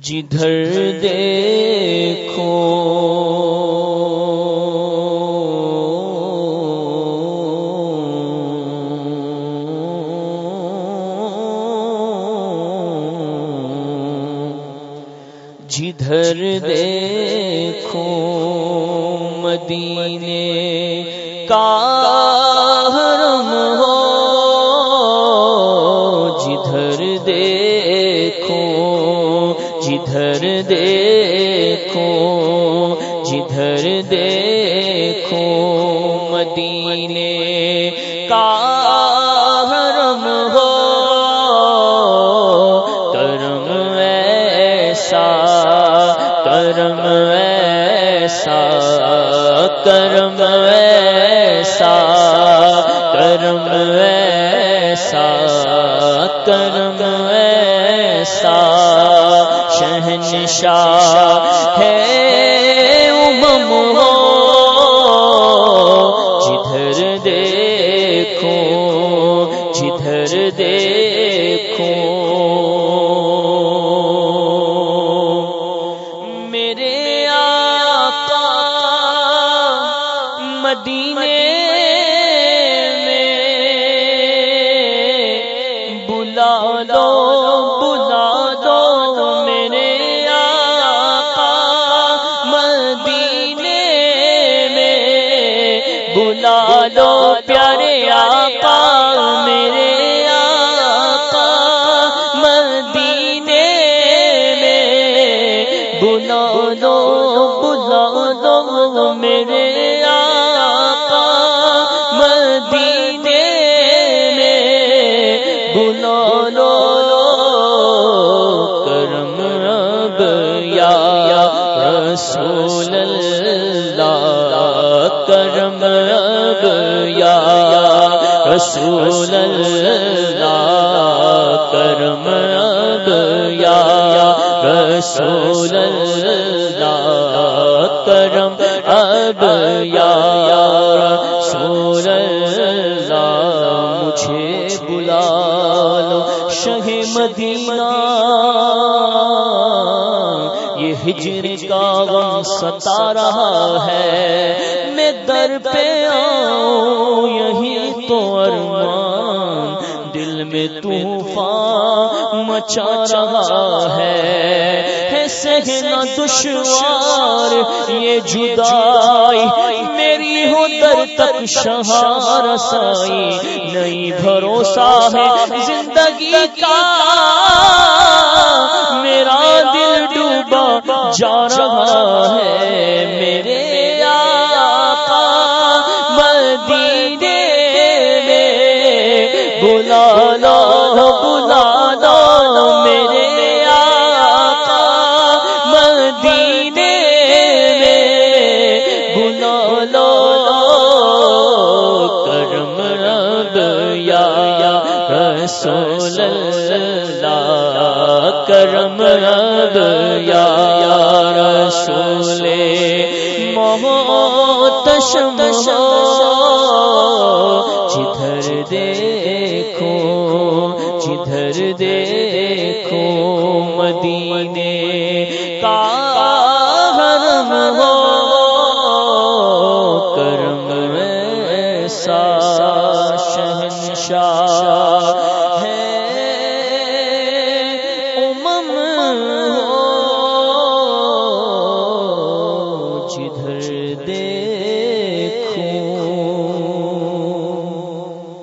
جدھر دیکھو۔ جدھر دیکھو مدینے کا جدھر دیکھو جدھر دیکھو، مدینے کا حرم ہو۔ کرم ایسا کرم ایسا کرم ایسا کرم ایسا کرم ایسا۔ شہنشاہ ہے امم جدھر دیکھو جدھر دیکھو میرے آقا مدینے میں بلا لو۔ بلا لو پیارے آقا، میرے آقا، مدینے میں۔ بلا دو بلا دو میرے آقا، مدینے میں۔ بلا لو، کرم اب یا رسول اللہ، کرم اب رسول اللہ، کرم اب یا رسول اللہ، کرم اب یا رسول اللہ۔ مجھے بلا لو شہ مدینہ۔ یہ ہجر کا غم ستا رہا ہے۔ میں در پہ آؤں میں طوفان مچا رہا ہے۔ سہنا دشوار، یہ جدائی میری ہو در تک شہار سائی نئی بھروسہ ہے زندگی کا۔ میرا دل ڈوبا جا رہا کرم رب یا رسول محتشم جدھر دیکھو جدھر دیکھو مدینے کا حرم ہو، کرم ایسا شہنشاہ